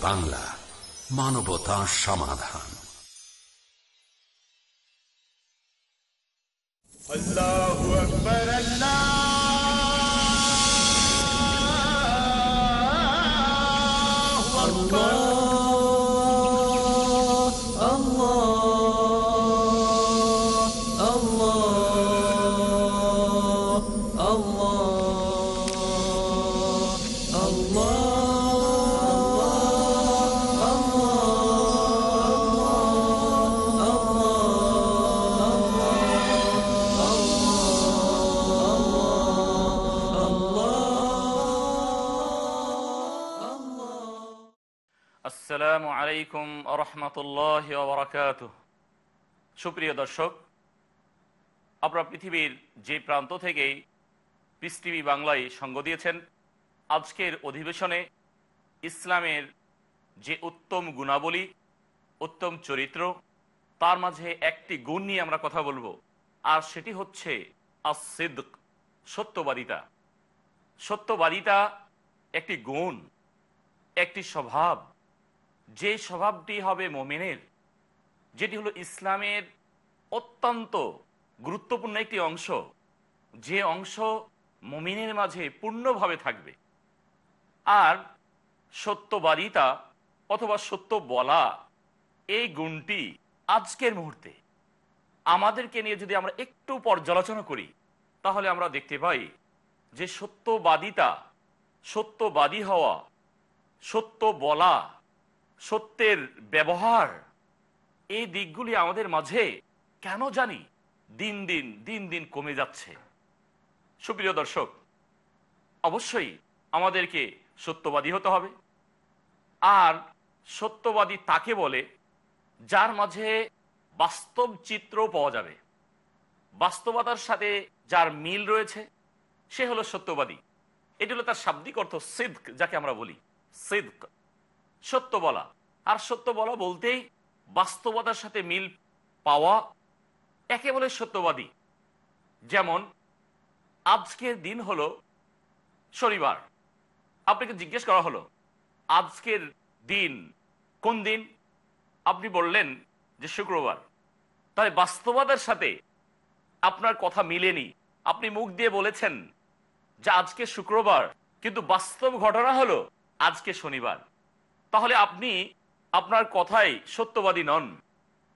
বাংলা মানবতা সমাধান। রহমতুল্লাহ বরকাত সুপ্রিয় দর্শক, আপনারা পৃথিবীর যে প্রান্ত থেকেই পিস টিভি বাংলায় সঙ্গ দিয়েছেন, আজকের অধিবেশনে ইসলামের যে উত্তম গুণাবলী, উত্তম চরিত্র, তার মাঝে একটি গুণ নিয়ে আমরা কথা বলব, আর সেটি হচ্ছে আসিদ্ক সত্যবাদিতা। সত্যবাদিতা একটি গুণ, একটি স্বভাব যে স্বভাবটি হবে মোমেনের, যেটি হলো ইসলামের অত্যন্ত গুরুত্বপূর্ণ একটি অংশ, যে অংশ মমিনের মাঝে পূর্ণভাবে থাকবে। আর সত্যবাদিতা অথবা সত্য বলা, এই গুণটি আজকের মুহূর্তে আমাদেরকে নিয়ে যদি আমরা একটু পর্যালোচনা করি, তাহলে আমরা দেখতে পাই যে সত্যবাদিতা, সত্যবাদী হওয়া, সত্য বলা সত্যের ব্যবহার, এই দিকগুলি আমাদের মাঝে কেন জানি দিন দিন দিন দিন কমে যাচ্ছে। সুপ্রিয় দর্শক, অবশ্যই আমাদেরকে সত্যবাদী হতে হবে। আর সত্যবাদী তাকে বলে যার মাঝে বাস্তব চিত্র পাওয়া যাবে। বাস্তবতার সাথে যার মিল রয়েছে, সে হলো সত্যবাদী। এটি হলো তার শাব্দিক অর্থ সিদ্ক, যাকে আমরা বলি সিদ্ক। সত্য বলা। আর সত্য বলা বলতেই বাস্তবতার সাথে মিল পাওয়া একে বলে সত্যবাদী। যেমন, আজকের দিন হলো শনিবার। আপনাকে জিজ্ঞেস করা হলো, আজকের দিন কোন দিন? আপনি বললেন যে শুক্রবার। তাই বাস্তবতার সাথে আপনার কথা মিলেনি। আপনি মুখ দিয়ে বলেছেন যে আজকে শুক্রবার, কিন্তু বাস্তব ঘটনা হলো আজকে শনিবার। তাহলে আপনি আপনার কথাই সত্যবাদী নন।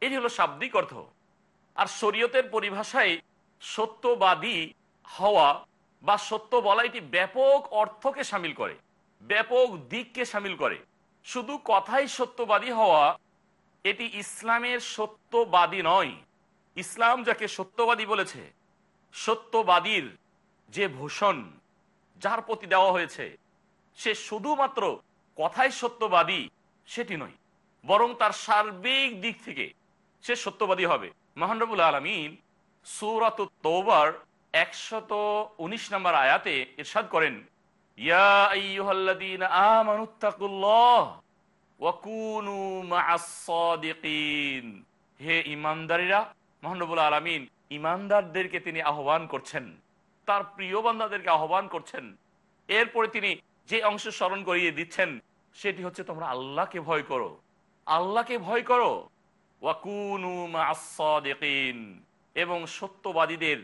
এটি হলো শাব্দিক অর্থ। আর শরীয়তের পরিভাষায় সত্যবাদী হওয়া বা সত্য বলা এটি ব্যাপক অর্থকে সামিল করে, ব্যাপক দিককে সামিল করে। শুধু কথাই সত্যবাদী হওয়া, এটি ইসলামের সত্যবাদী নয়। ইসলাম যাকে সত্যবাদী বলেছে, সত্যবাদীর যে ভূষণ, যার প্রতি দেওয়া হয়েছে, সে শুধুমাত্র কথাই সত্যবাদী সেটি নয়, বরং তার সার্বিক দিক থেকে সে সত্যবাদী হবে। মহানবুল আলমিন সুরাত তোবার একশত উনিশ নম্বর আয়াতে ইরশাদ করেন হে ঈমানদারীরা মহানবুল আলমিন ইমানদারদেরকে তিনি আহ্বান করছেন, তার প্রিয় বান্দাদেরকে আহ্বান করছেন। এরপরে তিনি যে অংশ স্মরণ করিয়ে দিচ্ছেন, সেটি হচ্ছে তোমরা আল্লাহকে ভয় করো। আল্লাহকে ভয় করো। এবং সত্যবাদীদের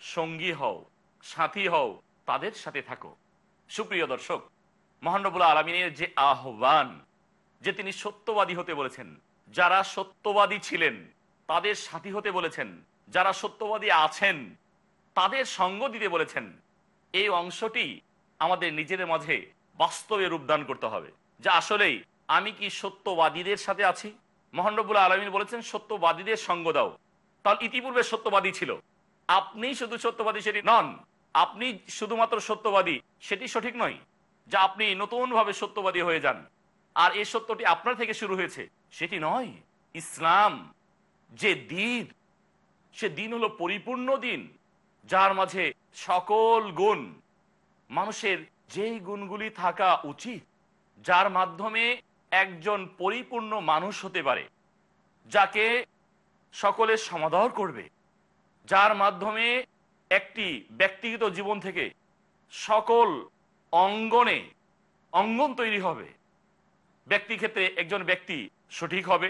সঙ্গী হও, সাথী হও, তাদের সাথে থাকো। সুপ্রিয় দর্শক মহানবুল আলমিনের যে আহ্বান, যে তিনি সত্যবাদী হতে বলেছেন, যারা সত্যবাদী ছিলেন, তাদের সাথী হতে বলেছেন, যারা সত্যবাদী আছেন, তাদের সঙ্গ দিতে বলেছেন, এই অংশটি আমাদের নিজেদের মাঝে বাস্তবে রূপদান করতে হবে। যে আসলেই আমি কি সত্যবাদীদের সাথে আছি? মহানবুল আলমিন বলেছেন, সত্যবাদীদের সঙ্গ দাও। তাহলে ইতিপূর্বে সত্যবাদী ছিল। আপনি শুধু সত্যবাদী সেটি নন, আপনি শুধুমাত্র সত্যবাদী সেটি সঠিক নয়, যা আপনি নতুনভাবে সত্যবাদী হয়ে যান। আর এই সত্যটি আপনার থেকে শুরু হয়েছে, সেটি নয়। ইসলাম যে দিন, সে দিন হলো পরিপূর্ণ দিন, যার মাঝে সকল গুণ মানুষের যেই গুণগুলি থাকা উচিত, যার মাধ্যমে একজন পরিপূর্ণ মানুষ হতে পারে, যাকে সকলের সমাদর করবে, যার মাধ্যমে একটি ব্যক্তিগত জীবন থেকে সকল অঙ্গনে অঙ্গন তৈরি হবে। ব্যক্তি ক্ষেত্রে একজন ব্যক্তি সঠিক হবে,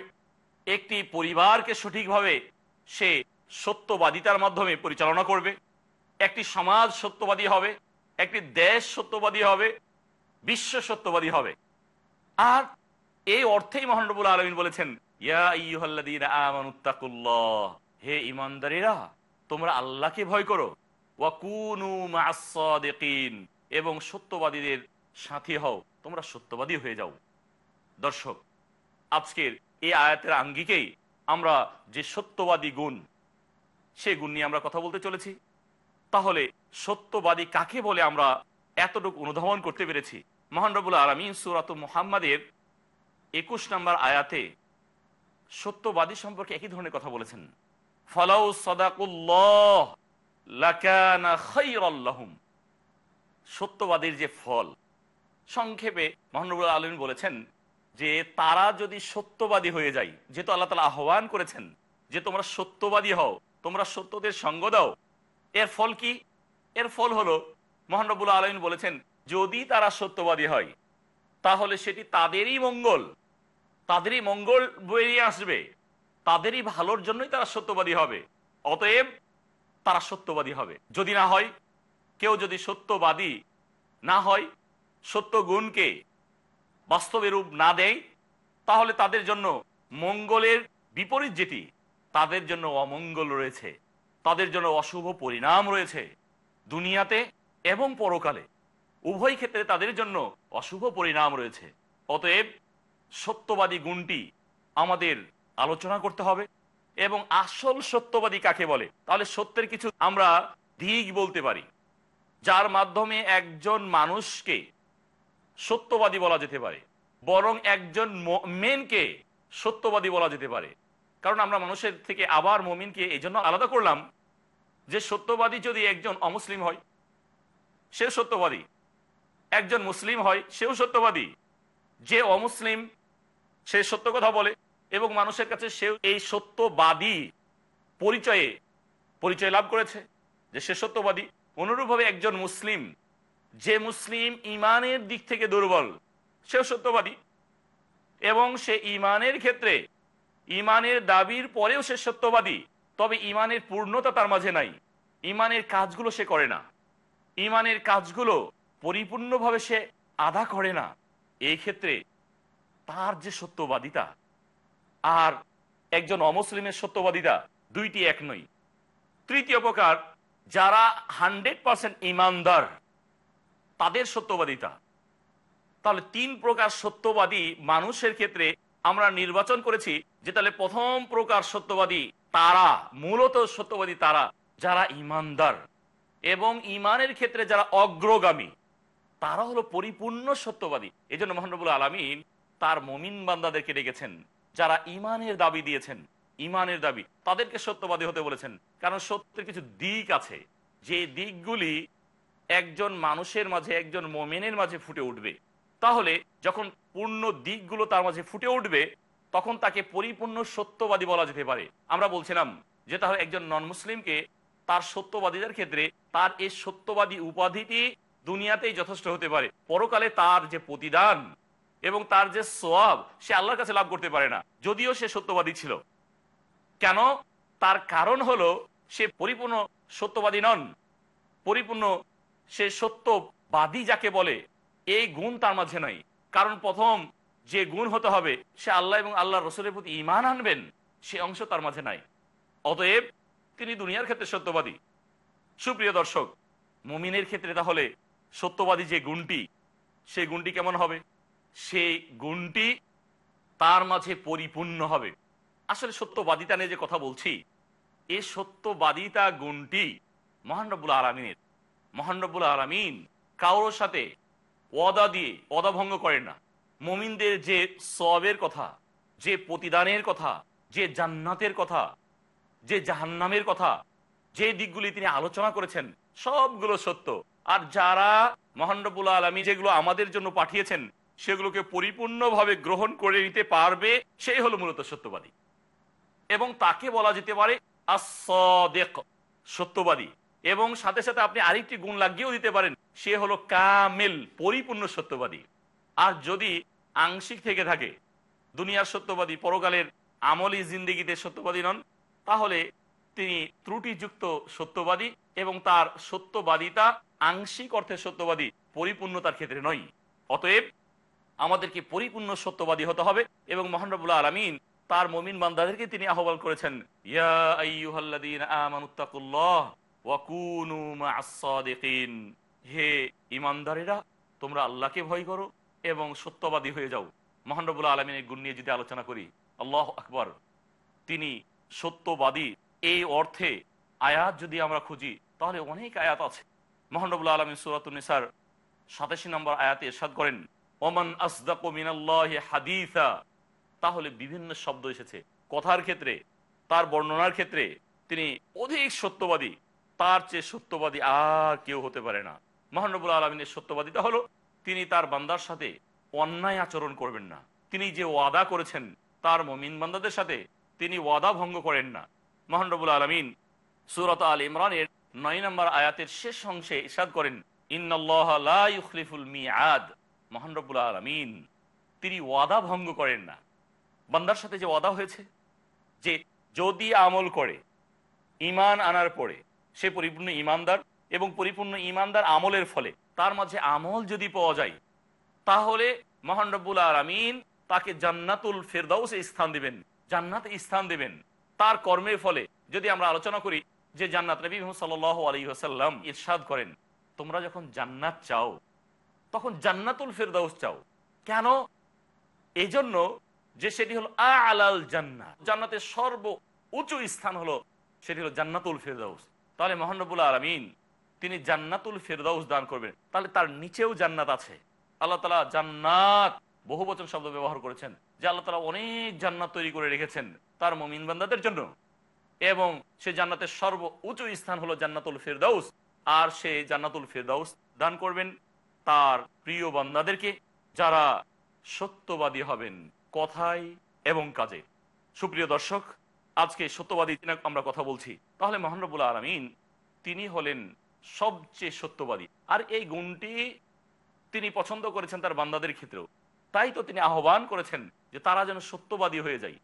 একটি পরিবারকে সঠিকভাবে সে সত্যবাদিতার মাধ্যমে পরিচালনা করবে, একটি সমাজ সত্যবাদী হবে একটি দেশ সত্যবাদী হবে, বিশ্ব সত্যবাদী হবে। আর এই অর্থেই মহানবুল আলমিন বলেছেন হে ইমানদারেরা তোমরা আল্লাহকে ভয় করো। এবং সত্যবাদীদের সাথী হও, তোমরা সত্যবাদী হয়ে যাও। দর্শক, আজকের এই আয়াতের আঙ্গিকেই আমরা যে সত্যবাদী গুণ, সে গুণ নিয়ে আমরা কথা বলতে চলেছি। তাহলে সত্যবাদী কাকে বলে আমরা এতটুকু অনুধাবন করতে পেরেছি? মহান রবুল আলমিন সুরাত মুহাম্মাদের একুশ নম্বর আয়াতে সত্যবাদী সম্পর্কে একই ধরনের কথা বলেছেন। ফলাউ সদাকুল্লাহ সত্যবাদীর যে ফল। সংক্ষেপে মহানবুল আলমিন বলেছেন যে তারা যদি সত্যবাদী হয়ে যায়, যেহেতু আল্লাহ তালা আহ্বান করেছেন যে তোমরা সত্যবাদী হও, তোমরা সত্যদের সঙ্গ দাও এর ফল কি? এর ফল হলো মহানবুল আলমিন বলেছেন, যদি তারা সত্যবাদী হয়, তাহলে সেটি তাদেরই মঙ্গল। তাদেরই মঙ্গল বেরিয়ে আসবে। তাদেরই ভালোর জন্যই তারা সত্যবাদী হবে। অতএব তারা সত্যবাদী হবে। যদি না হয়, কেউ যদি সত্যবাদী না হয়, সত্য গুণকে বাস্তবে রূপ না দেয়, তাহলে তাদের জন্য মঙ্গলের বিপরীত যেটি, তাদের জন্য অমঙ্গল রয়েছে। তাদের জন্য অশুভ পরিণাম রয়েছে। দুনিয়াতে এবং পরকালে উভয় ক্ষেত্রে তাদের জন্য অশুভ পরিণাম রয়েছে। অতএব সত্যবাদী গুণটি আমাদের আলোচনা করতে হবে এবং আসল সত্যবাদী কাকে বলে? তাহলে সত্যের কিছু আমরা দিক বলতে পারি, যার মাধ্যমে একজন মানুষকে সত্যবাদী বলা যেতে পারে, বরং একজন মেনকে সত্যবাদী বলা যেতে পারে। কারণ আমরা মানুষের থেকে আবার মমিনকে এই জন্য আলাদা করলাম যে সত্যবাদী যদি একজন অমুসলিম হয় সে সত্যবাদী। একজন মুসলিম হয়, সেও সত্যবাদী। যে অমুসলিম, সে সত্য কথা বলে এবং মানুষের কাছে সেও এই সত্যবাদী পরিচয়ে, পরিচয় লাভ করেছে যে সে সত্যবাদী। অনুরূপভাবে একজন মুসলিম, যে মুসলিম ইমানের দিক থেকে দুর্বল, সেও সত্যবাদী এবং সে ইমানের ক্ষেত্রে ইমানের দাবির পরেও সে সত্যবাদী, তবে ইমানের পূর্ণতা তার মাঝে নাই। ইমানের কাজগুলো সে করে না। ইমানের কাজগুলো পরিপূর্ণভাবে সে আদা করে না। এই ক্ষেত্রে তার যে সত্যবাদিতা, আর একজন অমুসলিমের সত্যবাদিতা দুইটি এক নই তৃতীয় প্রকার, যারা হান্ড্রেড পার্সেন্ট ইমানদার, তাদের সত্যবাদিতা। তাহলে তিন প্রকার সত্যবাদী মানুষের ক্ষেত্রে আমরা নির্বাচন করেছি যে তাহলে প্রথম প্রকার সত্যবাদী তারা, মূলত সত্যবাদী তারা, যারা ইমানদার এবং ইমানের ক্ষেত্রে যারা অগ্রগামী, তারা হলো পরিপূর্ণ সত্যবাদী। এই জন্য মহানবুল আলমিন তার মমিন বান্দাদেরকে ডেকেছেন, যারা ইমানের দাবি দিয়েছেন, ইমানের দাবি, তাদেরকে সত্যবাদী হতে বলেছেন। কারণ সত্যের কিছু দিক আছে, যে দিকগুলি একজন মানুষের মাঝে, একজন মোমেনের মাঝে ফুটে উঠবে। তাহলে যখন পূর্ণ দিকগুলো তার মাঝে ফুটে উঠবে, তখন তাকে পরিপূর্ণ সত্যবাদী বলা যেতে পারে। আমরা বলছিলাম যে তাহলে একজন নন মুসলিমকে তার সত্যবাদীদের ক্ষেত্রে তার এই সত্যবাদী উপাধিটি দুনিয়াতেই যথেষ্ট হতে পারে। পরকালে তার যে প্রতিদান এবং তার যে সব সে আল্লাহর কাছে লাভ করতে পারে না, যদিও সে সত্যবাদী ছিল। কেন? তার কারণ হলো সে পরিপূর্ণ সত্যবাদী নন। পরিপূর্ণ সে সত্যবাদী যাকে বলে এই গুণ তার মাঝে নাই। কারণ প্রথম যে গুণ হতে হবে, সে আল্লাহ এবং আল্লাহ রসুলের প্রতি ইমান আনবেন, সে অংশ তার মাঝে নাই। অতএব তিনি দুনিয়ার ক্ষেত্রে সত্যবাদী। সুপ্রিয় দর্শক, মুমিনের ক্ষেত্রে তাহলে সত্যবাদী যে গুণটি, সেই গুণটি কেমন হবে? সেই গুণটি তার মাঝে পরিপূর্ণ হবে। আসলে সত্যবাদিতা নিয়ে যে কথা বলছি, এ সত্যবাদিতা গুণটি মহানবুল আলমিনের মহানবুল আলমিন কারোর সাথে ওয়াদা দিয়ে ওয়াদা ভঙ্গ করেন না। মমিনদের যে সবের কথা, যে প্রতিদানের কথা, যে জান্নাতের কথা, যে জাহান্নামের কথা, যে দিকগুলি তিনি আলোচনা করেছেন, সবগুলো সত্য। আর যারা মহানবুল আলমী যেগুলো আমাদের জন্য পাঠিয়েছেন, সেগুলোকে পরিপূর্ণভাবে গ্রহণ করে নিতে পারবে, সেই হলো মূলত সত্যবাদী। এবং তাকে বলা যেতে পারে সত্যবাদী। এবং সাথে সাথে আপনি আরেকটি গুণ লাগিয়েও দিতে পারেন, সে হলো কামেল, পরিপূর্ণ সত্যবাদী। আর যদি আংশিক থেকে থাকে, দুনিয়ার সত্যবাদী, পরকালের আমলি জিন্দিগিতে সত্যবাদী নন, তাহলে তিনি ত্রুটিযুক্ত সত্যবাদী এবং তার সত্যবাদিতা আংশিক অর্থে সত্যবাদী, পরিপূর্ণতার ক্ষেত্রে নয়। অতএব আমাদেরকে পরিপূর্ণ সত্যবাদী হতে হবে এবং মহানবুল্লাহ আলমিন তার মমিন বান্দাদেরকে তিনি আহ্বান করেছেন, ইয়া আমানুত্তাকুল্লাহ হে ইমানদারেরা, তোমরা আল্লাহকে ভয় করো এবং সত্যবাদী হয়ে যাও। মহানবুল্লাহ আলমিনের গুণ নিয়ে যদি আলোচনা করি, আল্লাহ আকবর। তিনি সত্যবাদী এই অর্থে আয়াত যদি আমরা খুঁজি, তাহলে অনেক আয়াত আছে। মহানবুল্লাহ আলমিন সুরাতুন্নিসার সাতাশি নম্বর আয়াতে এরশাদ করেন, ওমান আসদাকু মিনাল্লাহি হাদিসা। তাহলে বিভিন্ন শব্দ এসেছে। কথার ক্ষেত্রে, তার বর্ণনার ক্ষেত্রে তিনি অধিক সত্যবাদী। তার চেয়ে সত্যবাদী আর কেউ হতে পারে না। মহানবুল আলমিনের সত্যবাদিতা হলো, তিনি তার বান্দার সাথে অন্যায় আচরণ করবেন না। তিনি যে ওয়াদা করেছেন, তার মমিন বান্দাদের সাথে তিনি ওয়াদা ভঙ্গ করেন না। মহানবুল আলমিন সুরত আল ইমরানের নয় নম্বর আয়াতের শেষ অংশে ইসাদ করেন ইন্নআল্লাহ লা ইউখলিফুল মিআদ। মহানরবুল আলমিন, তিনি ওয়াদা ভঙ্গ করেন না। বান্দার সাথে যে ওয়াদা হয়েছে, যে যদি আমল করে ইমান আনার পরে সে পরিপূর্ণ ইমানদার এবং পরিপূর্ণ ইমানদার আমলের ফলে। তার মাঝে আমল যদি পাওয়া যায়, তাহলে মহান রব্বুল আলমিন তাকে জান্নাতুল ফেরদাউসে স্থান দিবেন, জান্নাতে স্থান দিবেন। তার কর্মের ফলে যদি আমরা আলোচনা করি যে জান্নাত নবী সাল আলী আসাল্লাম ইরশাদ করেন, তোমরা যখন জান্নাত চাও, তখন জান্নাতুল ফেরদাউস চাও। কেন? এই জন্য যে সেটি হলো আলাল জান্নাত। জান্নাতের সর্ব উঁচু স্থান হলো, সেটি হলো জান্নাতুল ফেরদাউস। তাহলে মহানবুল্লাহ আলমিন, তিনি জান্নাতুল ফেরদাউস দান করবেন। তাহলে তার নিচেও জান্নাত আছে। আল্লাহ তালা জান্নাত বহু বচন শব্দ ব্যবহার করেছেন, যে আল্লাহ তালা অনেক জান্নাত তৈরি করে রেখেছেন তার মমিন বান্দাদের জন্য। এবং সে জান্নাতের সর্ব উঁচু স্থান হলো জান্নাতুল ফেরদাউস, আর সে জান্নাতুল ফেরদাউস দান করবেন তার প্রিয় বান্দাদেরকে, যারা সত্যবাদী হবেন কথায় এবং কাজে। সুপ্রিয় দর্শক আজকে সত্যবাদী আমরা কথা বলছি। তাহলে মহানবুল্লাহ আলমিন তিনি হলেন সবচেয়ে সত্যবাদী। আর এই গুণটি তিনি পছন্দ করেছেন তার বান্দাদের ক্ষেত্রেও। তাই তো তিনি আহ্বান করেছেন যে তারা যেন সত্যবাদী হয়ে যায়।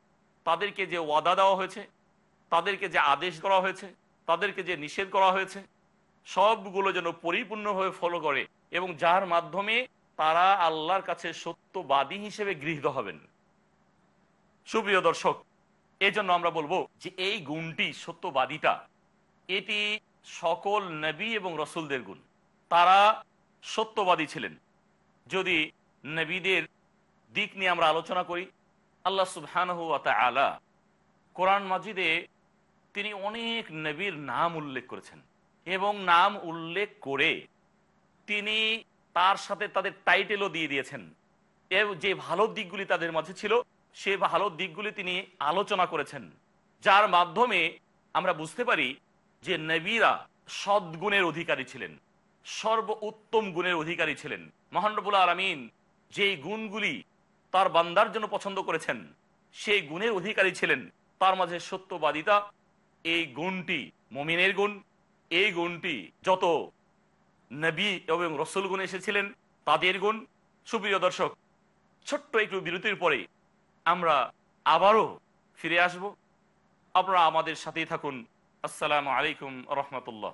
তাদেরকে যে ওয়াদা দেওয়া হয়েছে, তাদেরকে যে আদেশ করা হয়েছে, তাদেরকে যে নিষেধ করা হয়েছে, সবগুলো যেন পরিপূর্ণভাবে ফলো করে এবং যার মাধ্যমে তারা আল্লাহর কাছে সত্যবাদী হিসেবে গৃহীত হবেন। সুপ্রিয় দর্শক এই জন্য আমরা বলব যে এই গুণটি সত্যবাদিতা। এটি সকল নবী এবং রসুলদের গুণ। তারা সত্যবাদী ছিলেন। যদি নবীদের দিক নিয়ে আমরা আলোচনা করি, আল্লাহ সুবহানহু আলা কোরআন মাজিদে তিনি অনেক নবীর নাম উল্লেখ করেছেন এবং নাম উল্লেখ করে তিনি তার সাথে তাদের টাইটেলও দিয়ে দিয়েছেন। যে ভালো দিকগুলি তাদের মাঝে ছিল সে ভালো দিকগুলি তিনি আলোচনা করেছেন, যার মাধ্যমে আমরা বুঝতে পারি যে নবীরা সদ্গুণের অধিকারী ছিলেন সর্ব উত্তম গুণের অধিকারী ছিলেন। মহানবুল আলমিন যেই গুণগুলি তার বান্দার জন্য পছন্দ করেছেন, সেই গুণের অধিকারী ছিলেন। তার মাঝে সত্যবাদিতা, এই গুণটি মমিনের গুণ, এই গুণটি যত নবী এবং রসুল গুণ এসেছিলেন, তাদের গুণ। সুপ্রিয় দর্শক, ছোট্ট একটু বিরতির পরে আমরা আবারও ফিরে আসব। আপনারা আমাদের সাথেই থাকুন। আসসালামু আলাইকুম রহমতুল্লাহ।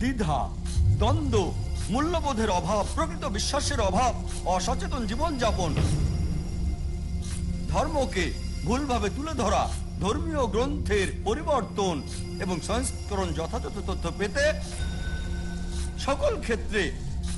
দ্বিধা, দ্বন্দ্ব, মূল্যবোধের অভাব, প্রকৃত বিশ্বাসের অভাব, অসচেতন জীবনযাপন। ধর্মকে ভুলভাবে তুলে ধরা, ধর্মীয় গ্রন্থের পরিবর্তন এবং সংস্করণ যথাযথ তথ্য পেতে সকল ক্ষেত্রে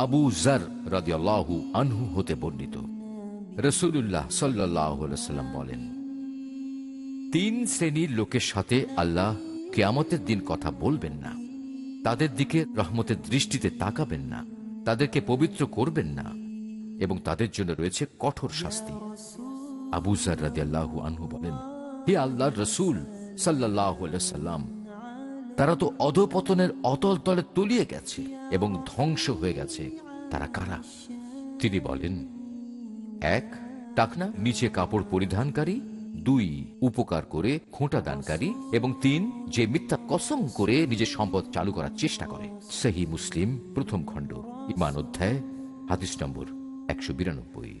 আবু জার রাদিয়াল্লাহু আনহু হতে বর্ণিত। রসুল্লাহ সাল্লাহ সাল্লাম বলেন, তিন শ্রেণির লোকের সাথে আল্লাহ কেয়ামতের দিন কথা বলবেন না। তাদের দিকে রহমতের দৃষ্টিতে তাকাবেন না। তাদেরকে পবিত্র করবেন না। এবং তাদের জন্য রয়েছে কঠোর শাস্তি। আবু রাদিয়াল্লাহু আনহু বলেন, হে আল্লাহ রসুল সাল্লাহ সাল্লাম তারা তো অধপতনের অতল তলে তলিয়ে গেছে এবং ধ্বংস হয়ে গেছে। তারা কারা? তিনি বলেন, এক, টাকনা, নিচে কাপড় পরিধানকারী। দুই, উপকার করে, খোঁটা দানকারী। এবং তিন, যে মিথ্যা কসম করে নিজের সম্পদ চালু করার চেষ্টা করে। সেহী মুসলিম, প্রথম খণ্ড, ইমান অধ্যায়, হাদিস নম্বর একশো বিরানব্বই।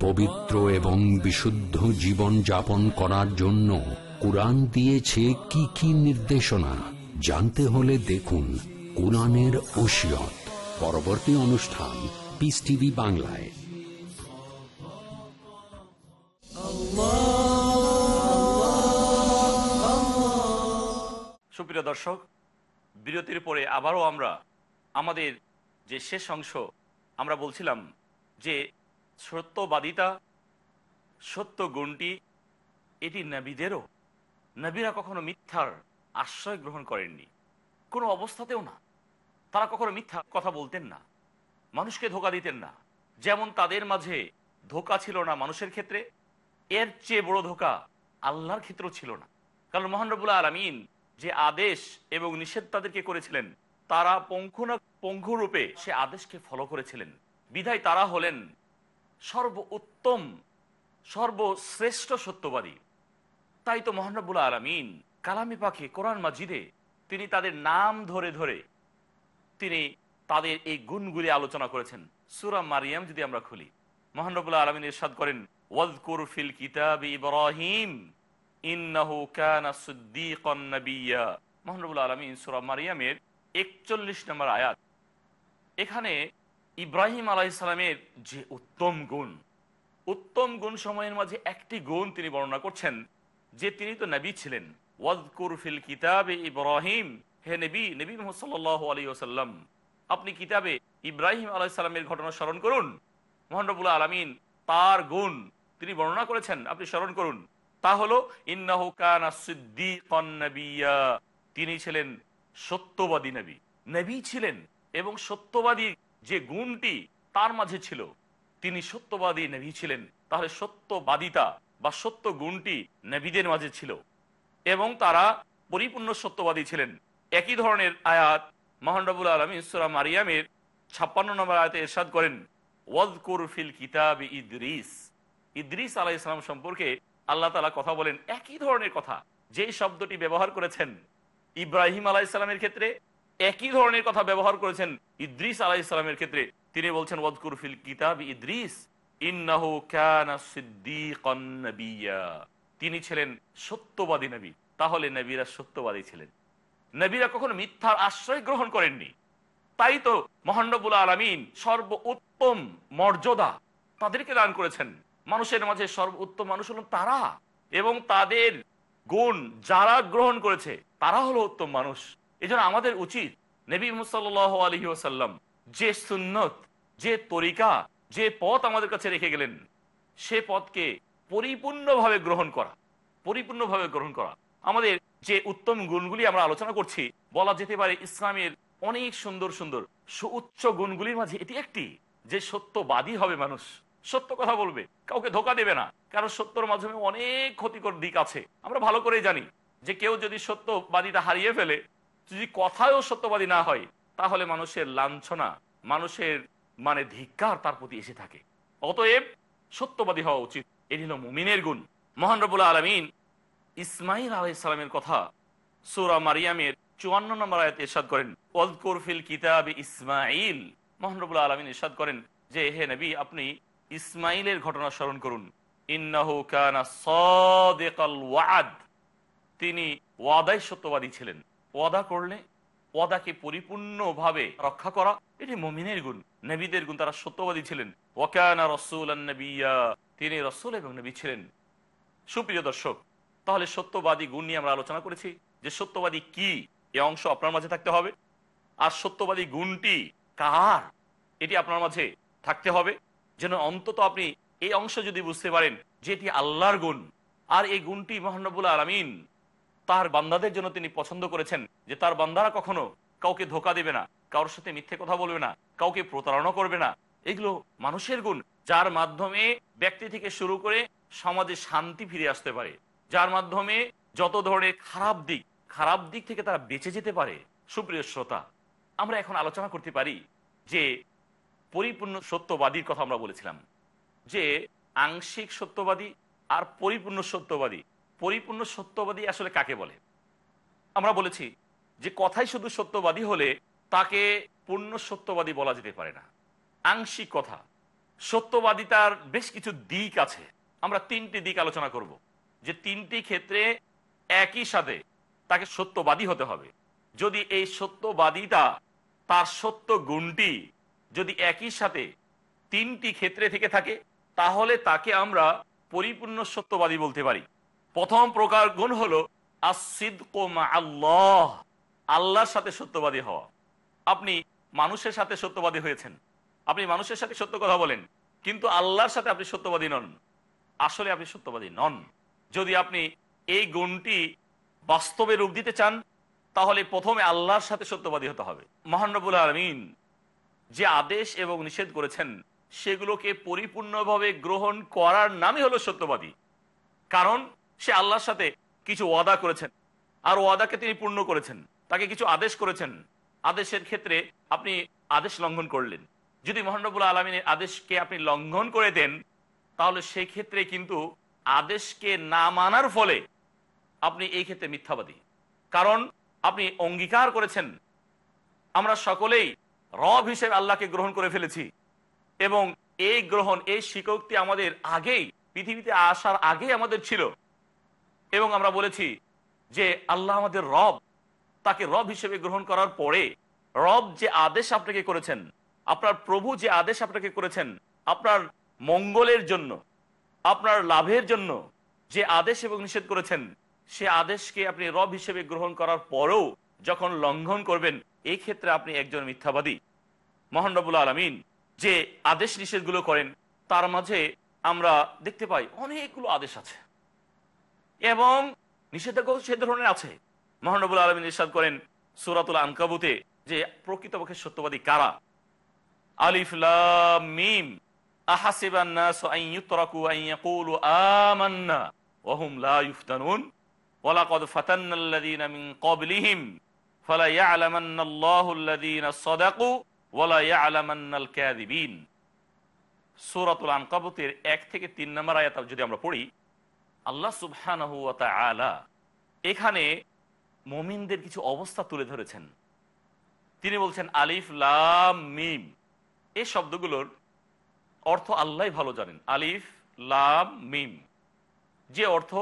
পবিত্র এবং বিশুদ্ধ জীবন যাপন করার জন্য কোরআন দিয়েছে কি কি নির্দেশনা? জানতে হলে দেখুন কোরআনের ওসিয়ত। পরবর্তী অনুষ্ঠান পিস টিভি বাংলায়। সুপ্রিয় দর্শক, বিরতির পরে আবারও আমরা আমাদের যে শেষ অংশ, আমরা বলছিলাম যে সত্যবাদিতা সত্য গুণটি এটি নবীদেরও। নবীরা কখনো মিথ্যার আশ্রয় গ্রহণ করেননি। কোনো অবস্থাতেও না। তারা কখনো মিথ্যা কথা বলতেন না। মানুষকে ধোকা দিতেন না। যেমন তাদের মাঝে ধোকা ছিল না মানুষের ক্ষেত্রে, এর চেয়ে বড় ধোকা আল্লাহর ক্ষেত্রেও ছিল না। কারণ মহানরবুল্লাহ আলমিন যে আদেশ এবং নিষেধ তাদেরকে করেছিলেন, তারা পঙ্খু না পঙ্খু রূপে সে আদেশকে ফলো করেছিলেন। বিধায় তারা হলেন সর্ব উত্তম সর্বশ্রেষ্ঠ সত্যবাদী। তাই তো মহানবুল আলমিন কালামি পাখি, কোরআন মাজিদে তিনি তাদের নাম ধরে ধরে তিনি তাদের এই গুণগুলি আলোচনা করেছেন। সুরা মারিয়াম যদি আমরা খুলি মহানবুল্লাহ আলমিন ইরশাদ করেন ওয়াজকুর আলমিন সুরা মারিয়ামের একচল্লিশ নম্বর আয়াত। এখানে ইব্রাহিম আলাইসালামের যে উত্তম গুণ উত্তম গুণ সময়ের মাঝে একটি গুণ তিনি বর্ণনা করছেন, যে তিনি তো নবী ছিলেন। ফিল কিতাবে ইব্রাহিম, হে নবী নবী মোহাম্মদ আপনি কিতাবে ইব্রাহিম আলাইসাল্লামের ঘটনা স্মরণ করুন। মোহানবুল্লাহ আলমিন তার গুণ তিনি বর্ণনা করেছেন, আপনি স্মরণ করুন। তা হলো তিনি ছিলেন সত্যবাদী নবী। নবী ছিলেন এবং সত্যবাদী যে গুণটি তার মাঝে ছিল, তিনি সত্যবাদী নেভি ছিলেন। তাহলে সত্যবাদিতা বা সত্য গুণটি নবীদের মাঝে ছিল এবং তারা পরিপূর্ণ সত্যবাদী ছিলেন। একই ধরনের আয়াত মহানবুল আলম ইসরা মারিয়ামের ছাপ্পান্ন নম্বর আয়াতে এরশাদ করেন ওয়াজকুর ফিল কিতাব ইদ্রিস। ইদ্রিস আলাহ ইসলাম সম্পর্কে আল্লাহ তালা কথা বলেন একই ধরনের কথা। যেই শব্দটি ব্যবহার করেছেন ইব্রাহিম আলাহ ইসলামের ক্ষেত্রে একই ধরনের কথা ব্যবহার করেছেন ইদ্রিস আলাহ ইসলামের ক্ষেত্রে। তিনি বলছেন ওয়াজকুর ফিল কিতাব ইদ্রিস তিনি ছিলেন সত্যবাদী নবী। তাহলে নবীরা সত্যবাদী ছিলেন। নবীরা কখনো মিথ্যার আশ্রয় গ্রহণ করেননি। তাই তো মহানবুল আলমিন সর্ব উত্তম মর্যাদা তাদেরকে দান করেছেন। মানুষের মাঝে সর্ব উত্তম মানুষ হল তারা এবং তাদের গুণ যারা গ্রহণ করেছে, তারা হলো উত্তম মানুষ। এই আমাদের উচিত নবী মুসাল্লাহ আলহি ওসাল্লাম যে সুন্নত, যে তরিকা, যে পথ আমাদের কাছে রেখে গেলেন, সে পথকে পরিপূর্ণভাবে গ্রহণ করা, পরিপূর্ণভাবে গ্রহণ করা। আমাদের যে উত্তম গুণগুলি আমরা আলোচনা করছি, বলা যেতে পারে ইসলামের অনেক সুন্দর সুন্দর সুউচ্চ গুণগুলির মাঝে এটি একটি, যে সত্যবাদী হবে মানুষ, সত্য কথা বলবে, কাউকে ধোকা দেবে না, কারণ সত্যর মাধ্যমে অনেক ক্ষতিকর দিক আছে। আমরা ভালো করেই জানি যে কেউ যদি সত্যবাদীটা হারিয়ে ফেলে যদি কথায়ও সত্যবাদী না হয়, তাহলে মানুষের লাঞ্ছনা, মানুষের মানে ধিক্কার তার প্রতি এসে থাকে। অতএব সত্যবাদী হওয়া উচিত। এটি হল মুমিনের গুণ। মহান রবুল্লা আলমিন ইসমাইল আলাইসালামের কথা সুরা মারিয়ামের চুয়ান্ন নম্বর আয়াতে ইরশাদ করেন ওয়াজকুর ফিল কিতাব ইসমাইল মহান রবুল্লা আলমিন ইরশাদ করেন যে, হে নবী, আপনি ইসমাইলের ঘটনা স্মরণ করুন। তিনি ওয়াদায় সত্যবাদী ছিলেন। ওয়াদা করলে, ওয়াদাকে পরিপূর্ণভাবে রক্ষা করা, এটি মমিনের গুণ, নবীদের গুণ, তারা সত্যবাদী ছিলেন। ওয়াকানা রসুল তিনি রসুল এবং নবী ছিলেন। সুপ্রিয় দর্শক, তাহলে সত্যবাদী গুণ নিয়ে আমরা আলোচনা করেছি, যে সত্যবাদী কি, এ অংশ আপনার মাঝে থাকতে হবে। আর সত্যবাদী গুণটি কার, এটি আপনার মাঝে থাকতে হবে। যেন অন্তত আপনি এই অংশ যদি বুঝতে পারেন যে এটি আল্লাহর গুণ, আর এই গুণটি মহানবুল আলমিন তার বান্দাদের জন্য তিনি পছন্দ করেছেন, যে তার বান্দারা কখনো কাউকে ধোকা দেবে না, কারোর সাথে মিথ্যে কথা বলবে না, কাউকে প্রতারণা করবে না। এগুলো মানুষের গুণ, যার মাধ্যমে ব্যক্তি থেকে শুরু করে সমাজে শান্তি ফিরে আসতে পারে, যার মাধ্যমে যত ধরনের খারাপ দিক খারাপ দিক থেকে তারা বেঁচে যেতে পারে। সুপ্রিয় শ্রোতা, আমরা এখন আলোচনা করতে পারি যে পরিপূর্ণ সত্যবাদীর কথা আমরা বলেছিলাম, যে আংশিক সত্যবাদী আর পরিপূর্ণ সত্যবাদী। পরিপূর্ণ সত্যবাদী আসলে কাকে বলে? আমরা বলেছি যে কথাই শুধু সত্যবাদী হলে তাকে পূর্ণ সত্যবাদী বলা যেতে পারে না। আংশিক কথা, সত্যবাদিতার বেশ কিছু দিক আছে। আমরা তিনটি দিক আলোচনা করব, যে তিনটি ক্ষেত্রে একই সাথে তাকে সত্যবাদী হতে হবে। যদি এই সত্যবাদিতা তার সত্য গুণটি যদি একই সাথে তিনটি ক্ষেত্রে থেকে থাকে, তাহলে তাকে আমরা পরিপূর্ণ সত্যবাদী বলতে পারি। প্রথম প্রকার গুণ হলো আল্লাহ আল্লাহর সাথে সত্যবাদী হওয়া। আপনি মানুষের সাথে সত্যবাদী হয়েছেন। আপনি মানুষের সাথে সত্য কথা বলেন, কিন্তু আল্লাহর সাথে আপনি সত্যবাদী নন। আসলে আপনি সত্যবাদী নন। যদি আপনি এই গুণটি বাস্তবে রূপ দিতে চান, তাহলে প্রথমে আল্লাহর সাথে সত্যবাদী হতে হবে। মহানবুল আলমিন যে আদেশ এবং নিষেধ করেছেন, সেগুলোকে পরিপূর্ণভাবে গ্রহণ করার নামই হলো সত্যবাদী। কারণ সে আল্লাহর সাথে কিছু ওয়াদা করেছেন। আর ওয়াদাকে তিনি পূর্ণ করেছেন। তাকে কিছু আদেশ করেছেন। আদেশের ক্ষেত্রে আপনি আদেশ লঙ্ঘন করলেন। যদি মহানবুল আলমিনের আদেশকে আপনি লঙ্ঘন করে দেন, তাহলে সেই ক্ষেত্রে কিন্তু আদেশকে না মানার ফলে আপনি এই ক্ষেত্রে মিথ্যাবাদী। কারণ আপনি অঙ্গীকার করেছেন। আমরা সকলেই রব হিসেবে আল্লাহকে গ্রহণ করে ফেলেছি। এবং এই গ্রহণ, এই শিক্ষকটি আমাদের আগেই, পৃথিবীতে আসার আগেই আমাদের ছিল। এবং আমরা বলেছি যে আল্লাহ আমাদের রব, তাকে রব হিসেবে গ্রহণ করার পরে রব যে আদেশ আপনাকে করেছেন, আপনার প্রভু যে আদেশ আপনাকে করেছেন, আপনার মঙ্গলের জন্য, আপনার লাভের জন্য যে আদেশ এবং নিষেধ করেছেন, সে আদেশকে আপনি রব হিসেবে গ্রহণ করার পরেও যখন লঙ্ঘন করবেন এই ক্ষেত্রে আপনি একজন মিথ্যাবাদী। মোহানবুল আলমিন যে আদেশ নিষেধগুলো করেন, তার মাঝে আমরা দেখতে পাই অনেকগুলো আদেশ আছে। এবং নিষেধাজ্ঞা সে ধরনের আছে। মহানবুল আলমিন নিষাদ করেন সুরাতুল আনকাবুতে যে প্রকৃতপক্ষে সত্যবাদী কারা? আলিফ লাম মিম। 1 থেকে 3 নম্বর আয়াত যদি আমরা পড়ি আল্লাহ সুবহানাহু ওয়া এখানে মুমিনদের কিছু অবস্থা তুলে ধরেছেন। তিনি বলছেন, আলিফ, লাম, মিম এই শব্দগুলোর অর্থ আল্লাহ ভালো জানেন। আলিফ, লাম, মিম, যে অর্থ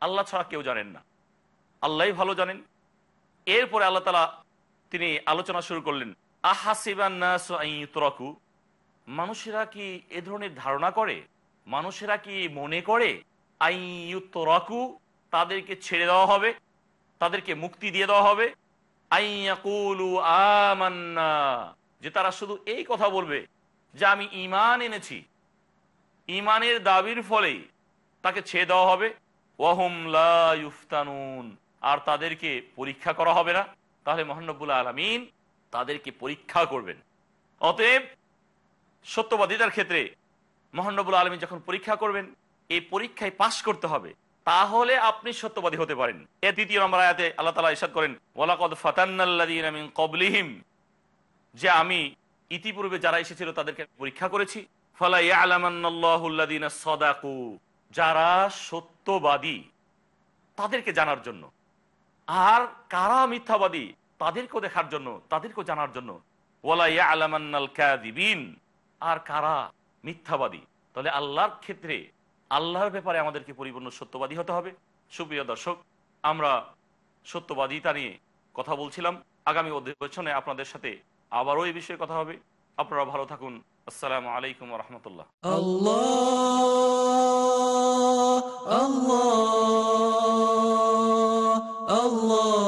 আল্লাহ ছাড়া কেউ জানেন না। আল্লাহ ভালো জানেন। এরপরে আল্লাহ তালা তিনি আলোচনা শুরু করলেন আহাসিবান্নাসু মানুষেরা কি এ ধরনের ধারণা করে? মানুষেরা কি মনে করে? আইয়ুতরাকু তাদেরকে ছেড়ে দেওয়া হবে, তাদেরকে মুক্তি দিয়ে দেওয়া হবে। আইয়াকুলু আমান্না, যে তারা শুধু এই কথা বলবে যে আমি ইমান এনেছি। ইমানের দাবির ফলে তাকে ছেড়ে দেওয়া হবে। ওয়াহুম ইউফতানুন, আর তাদেরকে পরীক্ষা করা হবে না। তাহলে মোহানবুল আলমিন তাদেরকে পরীক্ষা করবেন। অতএব সত্যবাদিতার ক্ষেত্রে মহানবুল আলমী যখন পরীক্ষা করবেন এই পরীক্ষায় পাশ করতে হবে, তাহলে আপনি সত্যবাদী হতে পারেন। এ দ্বিতীয় নম্বর আয়াতে আল্লাহ তালা ইসাদ করেন, ওয়ালাকদ ফাতান্নাল্লাদিন কবলিহিম যে আমি ইতিপূর্বে যারা এসেছিল তাদেরকে পরীক্ষা করেছি, ফলা ইয়ালামান্নাল্লাহুল্লাদিন সদাকু যারা সত্যবাদী তাদেরকে জানার জন্য। আর কারা মিথ্যাবাদী তাদেরকেও দেখার জন্য, তাদেরকেও জানার জন্য। ওয়ালা ইয়ালামান্নাল কাযিবিন আর কারা মিথ্যাবাদী, তাহলে আল্লাহর ক্ষেত্রে আল্লাহর ব্যাপারে আমাদেরকে পরিপূর্ণ সত্যবাদী হতে হবে। সুপ্রিয় দর্শক, আমরা সত্যবাদিতা নিয়ে কথা বলছিলাম। আগামী অধিবেশনে আপনাদের সাথে আবারও এই বিষয়ে কথা হবে। আপনারা ভালো থাকুন। আসসালাম আলাইকুম রহমতুল্লাহ। আল্লাহ আল্লাহ।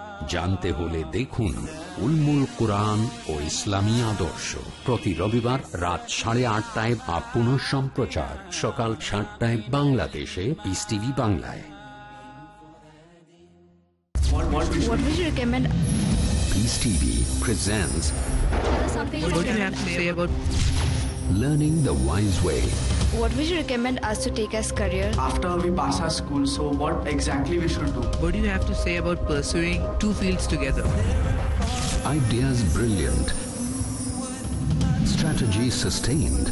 জানতে হলে দেখুন উলমুল কোরআন ও ইসলামী আদর্শ। প্রতি রবিবার রাত সাড়ে আটটায় বা পুনঃ সম্প্রচার। সকাল সাতটায় বাংলাদেশে পিস টিভি বাংলায়। What would you recommend? TV presents Something what do you have to say about learning the wise way what would you recommend us to take as career? After we pass our school, so what exactly we should do? What do you have to say about pursuing two fields together? Ideas brilliant. Strategy sustained.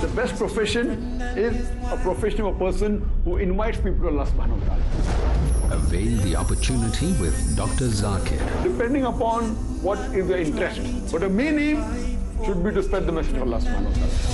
The best profession is a profession of a person who invites people to Allah subhanahu wa ta'ala. Avail the opportunity with Dr. Zakir. Depending upon what is your interest. But the main aim should be to spread the message of Allah subhanahu wa ta'ala.